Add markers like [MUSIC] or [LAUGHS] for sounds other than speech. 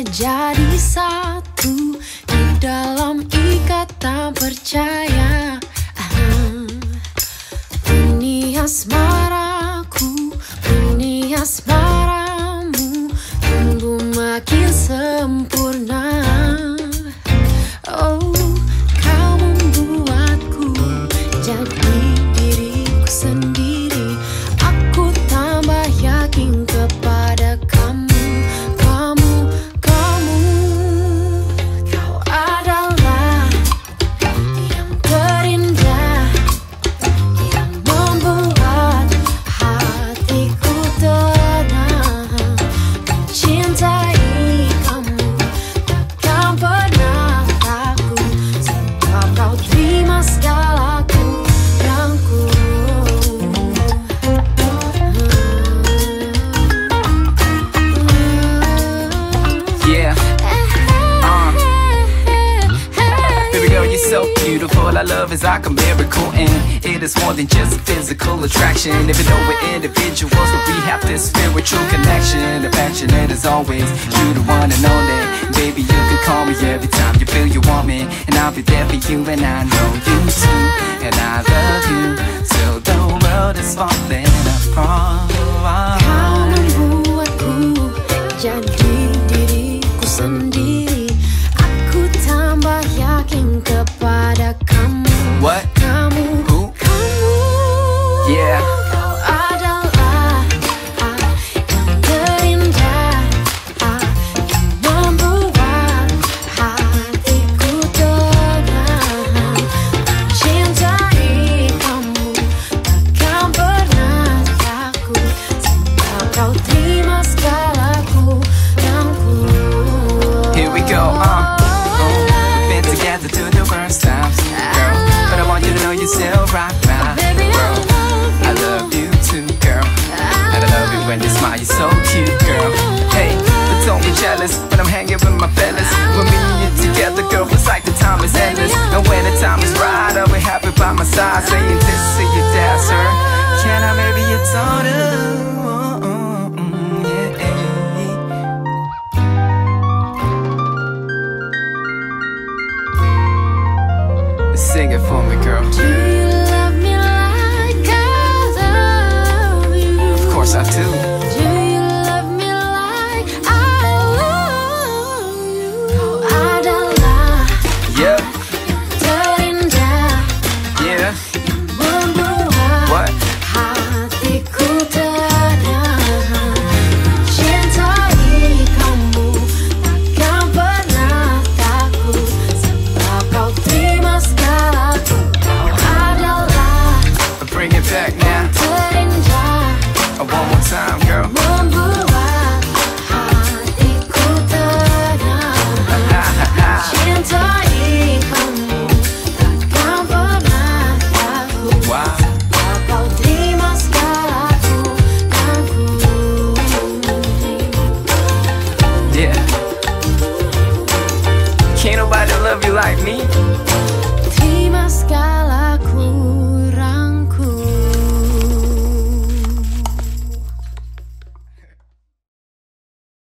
Jadi satu di dalam ikatan percaya. Ah, Ini asmaraku, ini asmaramu. Tumbuh makin sempurna love is a miracle, and it is more than just physical attraction. Even though we're individuals, but we have this spiritual connection. Affectionate as always, you the one and only. Baby, you can call me every time you feel you want me, and I'll be there for you, and I know you too. And I love you till the world is falling apart. Kau membuatku jadi diriku sendiri What? Still right Baby, I girl. love I love you too, girl. And I love it when you smile, you're so cute, girl. Hey, but don't be jealous when I'm hanging with my fellas. When me and you together, girl, it's like the time is endless. And when the time is right, I'll be happy by my side, saying this to your dad, sir. Can I marry your daughter? Bring it back now. Uh, One more time, girl. [LAUGHS] Membuat If you like me.